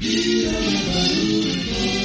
you